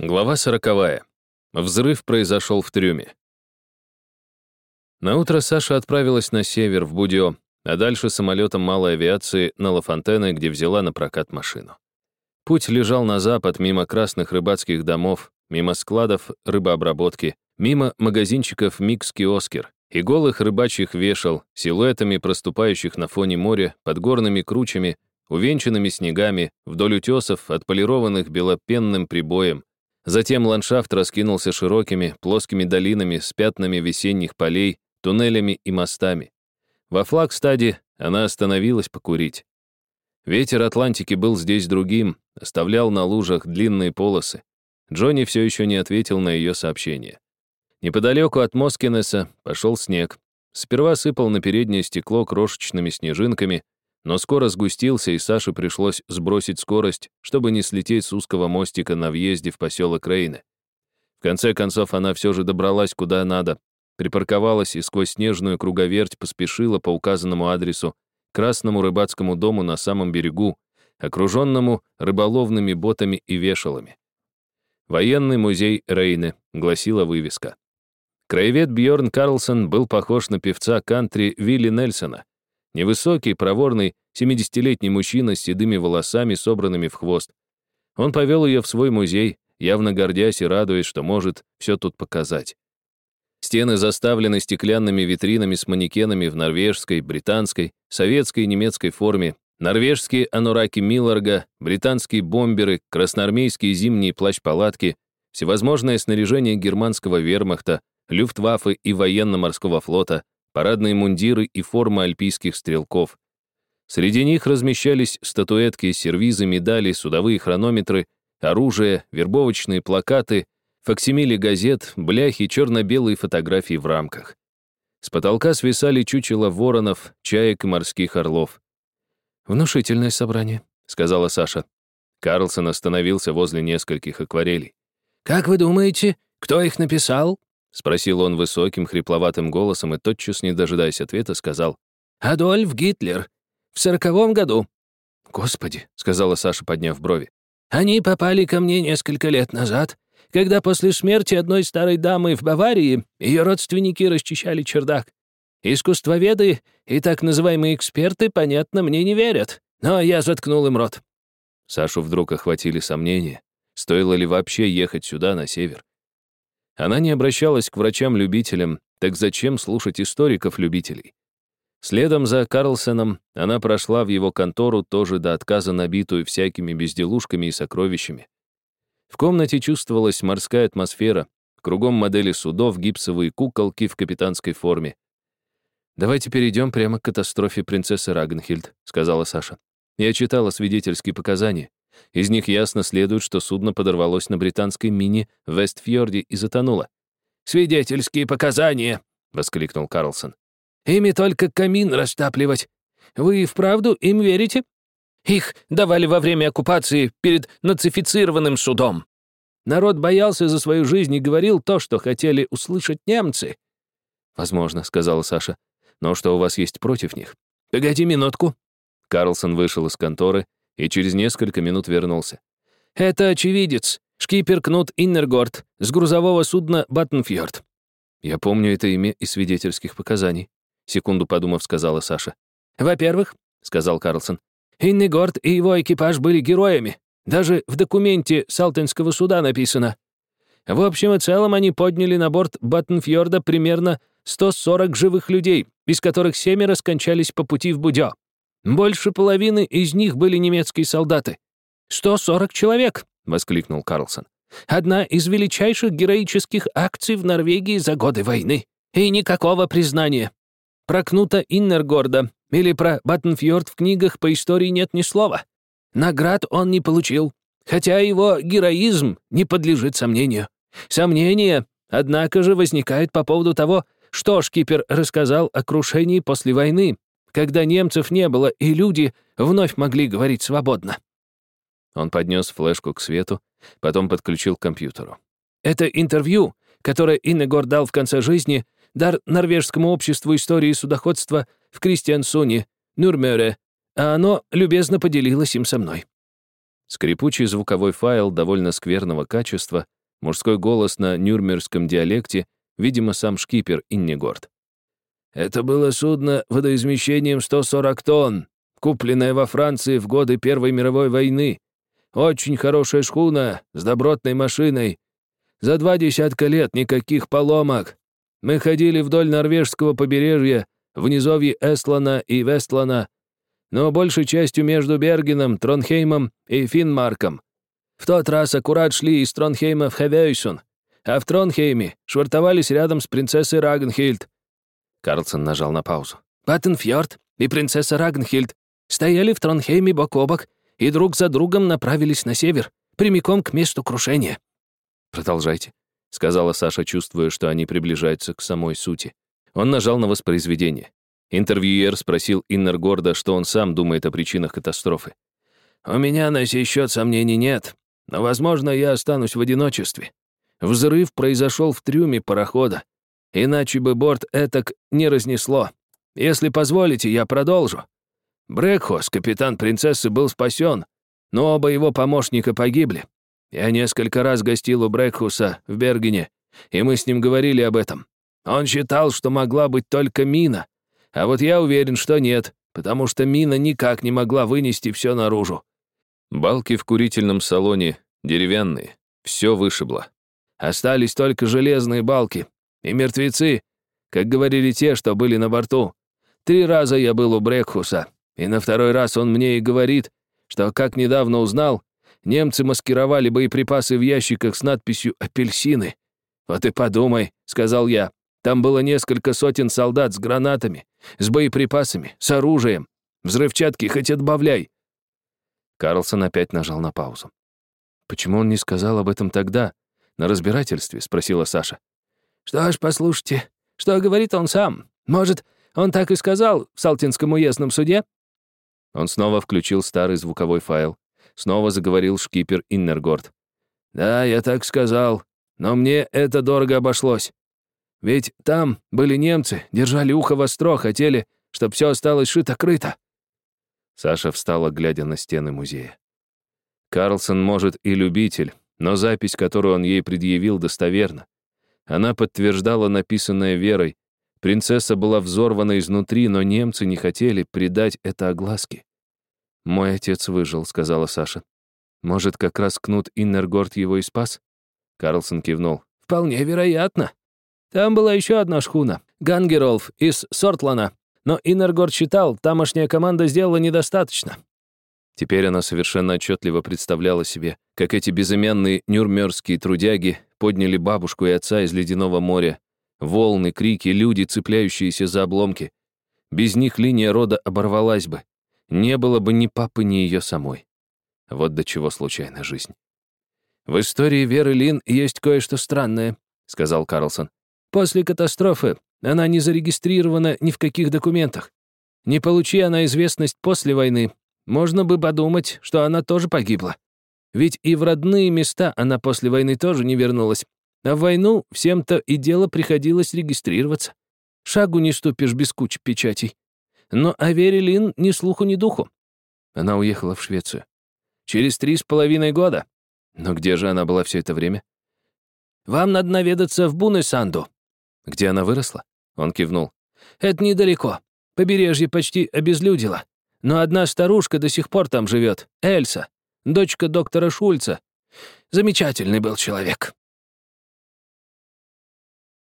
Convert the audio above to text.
Глава сороковая. Взрыв произошел в трюме. На утро Саша отправилась на север, в Будио, а дальше самолетом малой авиации на Лафонтене, где взяла на прокат машину. Путь лежал на запад, мимо красных рыбацких домов, мимо складов рыбообработки, мимо магазинчиков «Микс Киоскер» и голых рыбачьих вешал, силуэтами проступающих на фоне моря, под горными кручами, увенчанными снегами, вдоль утесов, отполированных белопенным прибоем, Затем ландшафт раскинулся широкими, плоскими долинами с пятнами весенних полей, туннелями и мостами. Во флагстаде она остановилась покурить. Ветер Атлантики был здесь другим, оставлял на лужах длинные полосы. Джонни все еще не ответил на ее сообщение. Неподалеку от Москинеса пошел снег. Сперва сыпал на переднее стекло крошечными снежинками, но скоро сгустился, и Саше пришлось сбросить скорость, чтобы не слететь с узкого мостика на въезде в поселок Рейны. В конце концов, она все же добралась куда надо, припарковалась и сквозь снежную круговерть поспешила по указанному адресу красному рыбацкому дому на самом берегу, окруженному рыболовными ботами и вешалами. «Военный музей Рейны», — гласила вывеска. Краевед Бьорн Карлсон был похож на певца кантри Вилли Нельсона, Невысокий, проворный, 70-летний мужчина с седыми волосами, собранными в хвост. Он повел ее в свой музей, явно гордясь и радуясь, что может все тут показать. Стены заставлены стеклянными витринами с манекенами в норвежской, британской, советской и немецкой форме, норвежские анураки Милларга, британские бомберы, красноармейские зимние плащ-палатки, всевозможное снаряжение германского вермахта, люфтваффе и военно-морского флота, парадные мундиры и формы альпийских стрелков. Среди них размещались статуэтки, сервизы, медали, судовые хронометры, оружие, вербовочные плакаты, факсимили газет, бляхи, черно-белые фотографии в рамках. С потолка свисали чучела воронов, чаек и морских орлов. «Внушительное собрание», — сказала Саша. Карлсон остановился возле нескольких акварелей. «Как вы думаете, кто их написал?» — спросил он высоким, хрипловатым голосом и, тотчас, не дожидаясь ответа, сказал. «Адольф Гитлер. В сороковом году». «Господи», — сказала Саша, подняв брови. «Они попали ко мне несколько лет назад, когда после смерти одной старой дамы в Баварии ее родственники расчищали чердак. Искусствоведы и так называемые эксперты, понятно, мне не верят, но я заткнул им рот». Сашу вдруг охватили сомнения, стоило ли вообще ехать сюда, на север. Она не обращалась к врачам-любителям, так зачем слушать историков-любителей? Следом за Карлсоном она прошла в его контору, тоже до отказа набитую всякими безделушками и сокровищами. В комнате чувствовалась морская атмосфера, кругом модели судов, гипсовые куколки в капитанской форме. «Давайте перейдем прямо к катастрофе принцессы Рагнхильд», — сказала Саша. «Я читала свидетельские показания. Из них ясно следует, что судно подорвалось на британской мини в Вестфьорде и затонуло. «Свидетельские показания!» — воскликнул Карлсон. «Ими только камин растапливать. Вы вправду им верите? Их давали во время оккупации перед нацифицированным судом. Народ боялся за свою жизнь и говорил то, что хотели услышать немцы». «Возможно», — сказала Саша. «Но что у вас есть против них?» «Погоди минутку». Карлсон вышел из конторы, и через несколько минут вернулся. «Это очевидец, шкипер Кнут Иннергорд с грузового судна Баттенфьорд». «Я помню это имя из свидетельских показаний», — секунду подумав, сказала Саша. «Во-первых», — сказал Карлсон, «Иннегорд и его экипаж были героями. Даже в документе Салтенского суда написано. В общем и целом они подняли на борт Баттенфьорда примерно 140 живых людей, из которых семеро скончались по пути в Будё. Больше половины из них были немецкие солдаты. «Сто сорок человек!» — воскликнул Карлсон. «Одна из величайших героических акций в Норвегии за годы войны. И никакого признания. Про Кнута Иннергорда или про Баттенфьорд в книгах по истории нет ни слова. Наград он не получил, хотя его героизм не подлежит сомнению. Сомнение, однако же, возникает по поводу того, что шкипер рассказал о крушении после войны, когда немцев не было, и люди вновь могли говорить свободно. Он поднес флешку к свету, потом подключил к компьютеру. Это интервью, которое Иннегор дал в конце жизни, дар Норвежскому обществу истории судоходства в Кристиансуне, Нюрмере, а оно любезно поделилось им со мной. Скрипучий звуковой файл довольно скверного качества, мужской голос на нюрнбергском диалекте, видимо, сам шкипер Иннегорд. «Это было судно водоизмещением 140 тонн, купленное во Франции в годы Первой мировой войны. Очень хорошая шхуна с добротной машиной. За два десятка лет никаких поломок. Мы ходили вдоль норвежского побережья, в низовье Эстлана и Вестлана, но большей частью между Бергеном, Тронхеймом и Финмарком. В тот раз аккурат шли из Тронхейма в Хевейсун, а в Тронхейме швартовались рядом с принцессой Рагнхильд. Карлсон нажал на паузу. Баттенфьорд и принцесса Рагнхильд стояли в Тронхейме бок о бок и друг за другом направились на север, прямиком к месту крушения. «Продолжайте», — сказала Саша, чувствуя, что они приближаются к самой сути. Он нажал на воспроизведение. Интервьюер спросил Иннергорда, что он сам думает о причинах катастрофы. «У меня на сей счет сомнений нет, но, возможно, я останусь в одиночестве. Взрыв произошел в трюме парохода, иначе бы борт этак не разнесло. Если позволите, я продолжу. Брекхос, капитан принцессы, был спасен, но оба его помощника погибли. Я несколько раз гостил у Брекхуса в Бергене, и мы с ним говорили об этом. Он считал, что могла быть только мина, а вот я уверен, что нет, потому что мина никак не могла вынести все наружу. Балки в курительном салоне деревянные, все вышибло. Остались только железные балки и мертвецы, как говорили те, что были на борту. Три раза я был у Брекхуса, и на второй раз он мне и говорит, что, как недавно узнал, немцы маскировали боеприпасы в ящиках с надписью «Апельсины». «Вот и подумай», — сказал я, там было несколько сотен солдат с гранатами, с боеприпасами, с оружием. Взрывчатки хоть отбавляй». Карлсон опять нажал на паузу. «Почему он не сказал об этом тогда, на разбирательстве?» — спросила Саша. «Что ж, послушайте, что говорит он сам? Может, он так и сказал в Салтинском уездном суде?» Он снова включил старый звуковой файл. Снова заговорил шкипер Иннергорд. «Да, я так сказал, но мне это дорого обошлось. Ведь там были немцы, держали ухо востро, хотели, чтобы все осталось шито-крыто». Саша встала, глядя на стены музея. Карлсон, может, и любитель, но запись, которую он ей предъявил, достоверна. Она подтверждала написанное Верой, Принцесса была взорвана изнутри, но немцы не хотели придать это огласке. «Мой отец выжил», — сказала Саша. «Может, как раз Кнут Иннергорд его и спас?» Карлсон кивнул. «Вполне вероятно. Там была еще одна шхуна, Гангеролф из Сортлана. Но Иннергорд считал, тамошняя команда сделала недостаточно». Теперь она совершенно отчетливо представляла себе, как эти безымянные нюрмерские трудяги подняли бабушку и отца из ледяного моря Волны, крики, люди, цепляющиеся за обломки. Без них линия рода оборвалась бы. Не было бы ни папы, ни ее самой. Вот до чего случайна жизнь. «В истории Веры Лин есть кое-что странное», — сказал Карлсон. «После катастрофы она не зарегистрирована ни в каких документах. Не получи она известность после войны, можно бы подумать, что она тоже погибла. Ведь и в родные места она после войны тоже не вернулась, а в войну всем-то и дело приходилось регистрироваться. Шагу не ступишь без кучи печатей. Но о Вере Лин ни слуху, ни духу. Она уехала в Швецию. Через три с половиной года. Но где же она была все это время? Вам надо наведаться в Бунесанду. Где она выросла? Он кивнул. Это недалеко. Побережье почти обезлюдило. Но одна старушка до сих пор там живет. Эльса. Дочка доктора Шульца. Замечательный был человек.